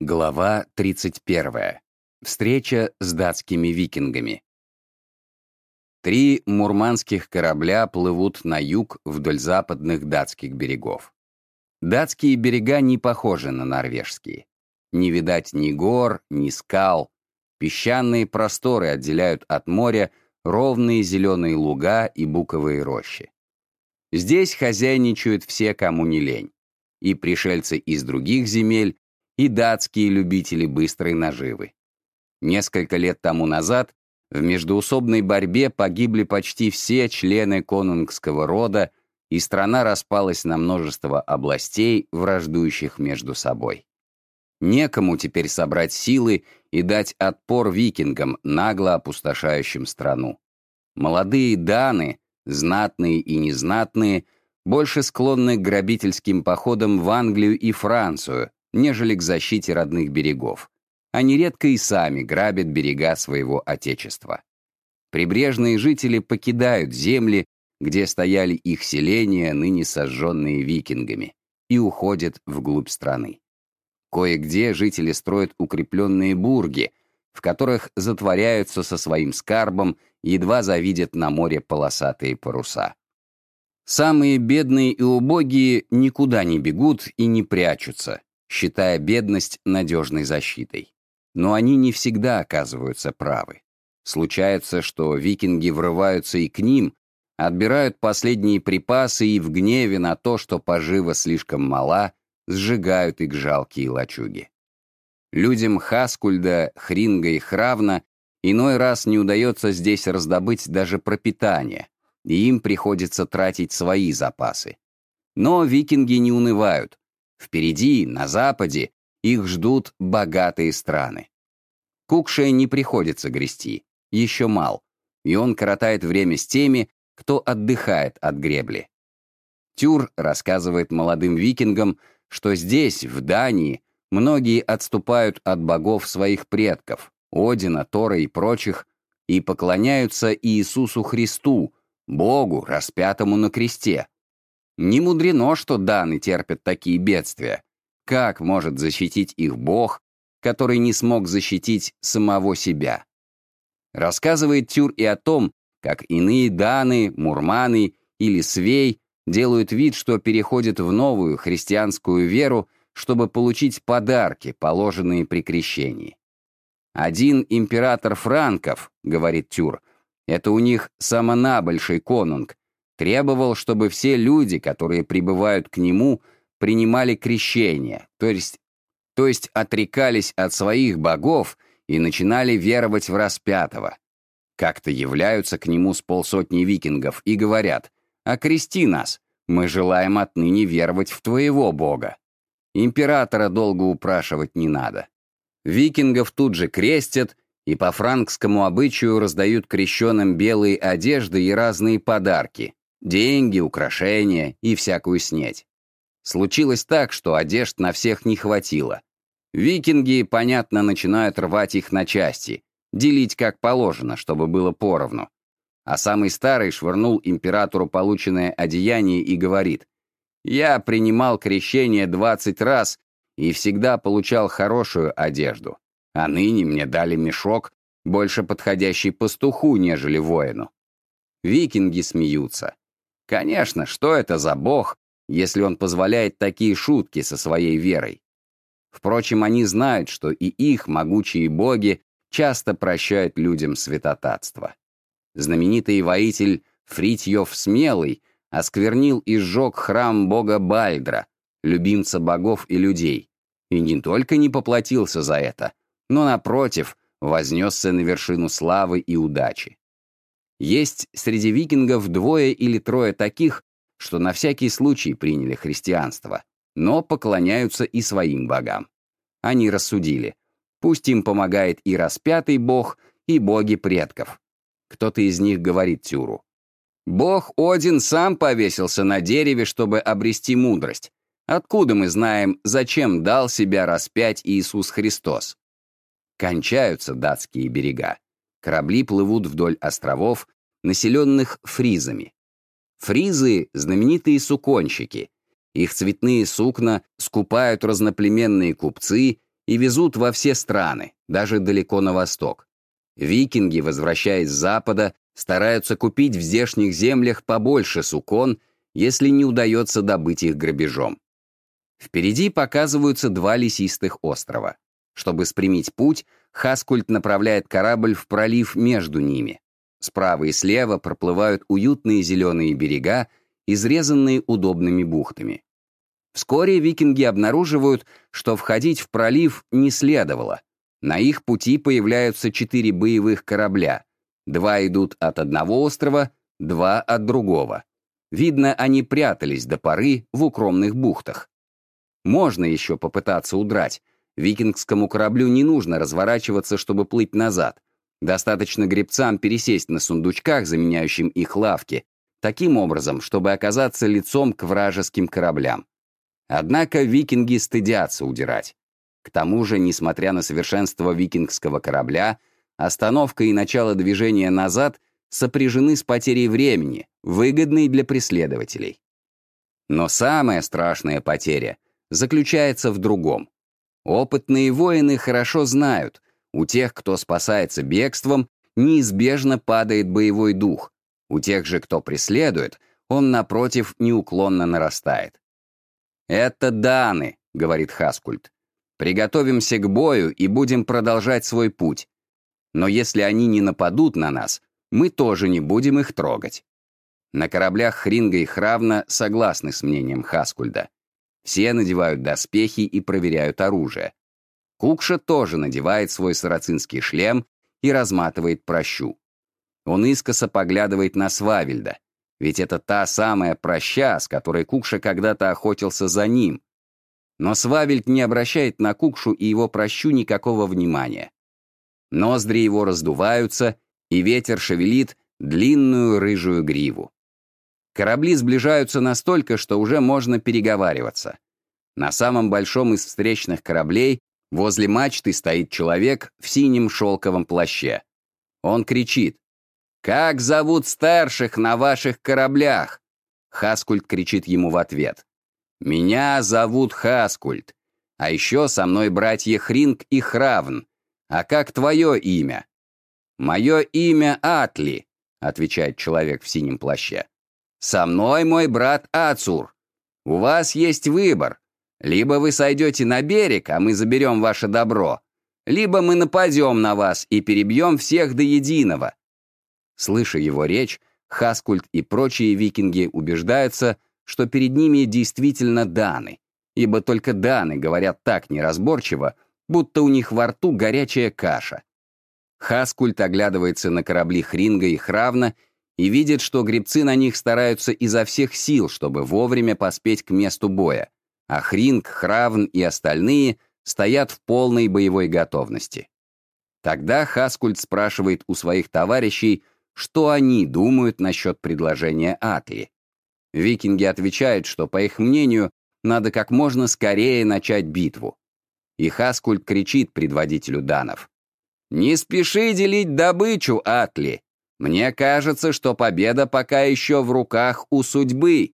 Глава 31. Встреча с датскими викингами. Три мурманских корабля плывут на юг вдоль западных датских берегов. Датские берега не похожи на норвежские. Не видать ни гор, ни скал. Песчаные просторы отделяют от моря ровные зеленые луга и буковые рощи. Здесь хозяйничают все, кому не лень. И пришельцы из других земель, и датские любители быстрой наживы. Несколько лет тому назад в междуусобной борьбе погибли почти все члены конунгского рода, и страна распалась на множество областей, враждующих между собой. Некому теперь собрать силы и дать отпор викингам, нагло опустошающим страну. Молодые даны, знатные и незнатные, больше склонны к грабительским походам в Англию и Францию, нежели к защите родных берегов. Они редко и сами грабят берега своего отечества. Прибрежные жители покидают земли, где стояли их селения, ныне сожженные викингами, и уходят вглубь страны. Кое-где жители строят укрепленные бурги, в которых затворяются со своим скарбом, едва завидят на море полосатые паруса. Самые бедные и убогие никуда не бегут и не прячутся, считая бедность надежной защитой. Но они не всегда оказываются правы. Случается, что викинги врываются и к ним, отбирают последние припасы и в гневе на то, что пожива слишком мала, сжигают их жалкие лачуги. Людям Хаскульда, Хринга и Хравна иной раз не удается здесь раздобыть даже пропитание, и им приходится тратить свои запасы. Но викинги не унывают, Впереди, на западе, их ждут богатые страны. Кукше не приходится грести, еще мал, и он коротает время с теми, кто отдыхает от гребли. Тюр рассказывает молодым викингам, что здесь, в Дании, многие отступают от богов своих предков, Одина, Тора и прочих, и поклоняются Иисусу Христу, Богу, распятому на кресте. Не мудрено, что даны терпят такие бедствия. Как может защитить их Бог, который не смог защитить самого себя? Рассказывает Тюр и о том, как иные даны, мурманы или свей делают вид, что переходят в новую христианскую веру, чтобы получить подарки, положенные при крещении. Один император франков, говорит Тюр, это у них самонабольший конунг, требовал, чтобы все люди, которые прибывают к нему, принимали крещение, то есть, то есть отрекались от своих богов и начинали веровать в распятого. Как-то являются к нему с полсотни викингов и говорят «Окрести нас, мы желаем отныне веровать в твоего бога». Императора долго упрашивать не надо. Викингов тут же крестят и по франкскому обычаю раздают крещенным белые одежды и разные подарки, Деньги, украшения и всякую снеть. Случилось так, что одежд на всех не хватило. Викинги, понятно, начинают рвать их на части, делить как положено, чтобы было поровну. А самый старый швырнул императору полученное одеяние и говорит, «Я принимал крещение двадцать раз и всегда получал хорошую одежду, а ныне мне дали мешок, больше подходящий пастуху, нежели воину». Викинги смеются. Конечно, что это за бог, если он позволяет такие шутки со своей верой? Впрочем, они знают, что и их могучие боги часто прощают людям святотатство. Знаменитый воитель Фритьев Смелый осквернил и сжег храм бога Бальдра, любимца богов и людей, и не только не поплатился за это, но, напротив, вознесся на вершину славы и удачи. Есть среди викингов двое или трое таких, что на всякий случай приняли христианство, но поклоняются и своим богам. Они рассудили, пусть им помогает и распятый бог, и боги предков. Кто-то из них говорит Тюру. Бог Один сам повесился на дереве, чтобы обрести мудрость. Откуда мы знаем, зачем дал себя распять Иисус Христос? Кончаются датские берега. Корабли плывут вдоль островов, населенных фризами. Фризы — знаменитые суконщики. Их цветные сукна скупают разноплеменные купцы и везут во все страны, даже далеко на восток. Викинги, возвращаясь с запада, стараются купить в здешних землях побольше сукон, если не удается добыть их грабежом. Впереди показываются два лесистых острова. Чтобы спрямить путь, Хаскульт направляет корабль в пролив между ними. Справа и слева проплывают уютные зеленые берега, изрезанные удобными бухтами. Вскоре викинги обнаруживают, что входить в пролив не следовало. На их пути появляются четыре боевых корабля. Два идут от одного острова, два от другого. Видно, они прятались до поры в укромных бухтах. Можно еще попытаться удрать. Викингскому кораблю не нужно разворачиваться, чтобы плыть назад. Достаточно гребцам пересесть на сундучках, заменяющим их лавки, таким образом, чтобы оказаться лицом к вражеским кораблям. Однако викинги стыдятся удирать. К тому же, несмотря на совершенство викингского корабля, остановка и начало движения назад сопряжены с потерей времени, выгодной для преследователей. Но самая страшная потеря заключается в другом. Опытные воины хорошо знают, у тех, кто спасается бегством, неизбежно падает боевой дух. У тех же, кто преследует, он, напротив, неуклонно нарастает. «Это Даны», — говорит Хаскульт. «Приготовимся к бою и будем продолжать свой путь. Но если они не нападут на нас, мы тоже не будем их трогать». На кораблях Хринга и Хравна согласны с мнением Хаскульда. Все надевают доспехи и проверяют оружие. Кукша тоже надевает свой сарацинский шлем и разматывает прощу. Он искоса поглядывает на Свавельда, ведь это та самая проща, с которой Кукша когда-то охотился за ним. Но Свавельд не обращает на Кукшу и его прощу никакого внимания. Ноздри его раздуваются, и ветер шевелит длинную рыжую гриву. Корабли сближаются настолько, что уже можно переговариваться. На самом большом из встречных кораблей Возле мачты стоит человек в синем шелковом плаще. Он кричит. «Как зовут старших на ваших кораблях?» Хаскульт кричит ему в ответ. «Меня зовут Хаскульт. А еще со мной братья Хринг и Хравн. А как твое имя?» «Мое имя Атли», — отвечает человек в синем плаще. «Со мной мой брат Ацур. У вас есть выбор. Либо вы сойдете на берег, а мы заберем ваше добро, либо мы нападем на вас и перебьем всех до единого». Слыша его речь, Хаскульт и прочие викинги убеждаются, что перед ними действительно даны, ибо только даны говорят так неразборчиво, будто у них во рту горячая каша. Хаскульт оглядывается на корабли Хринга и Хравна и видит, что гребцы на них стараются изо всех сил, чтобы вовремя поспеть к месту боя а Хринг, Хравн и остальные стоят в полной боевой готовности. Тогда Хаскульт спрашивает у своих товарищей, что они думают насчет предложения Атли. Викинги отвечают, что, по их мнению, надо как можно скорее начать битву. И Хаскульт кричит предводителю данов. «Не спеши делить добычу, Атли! Мне кажется, что победа пока еще в руках у судьбы!»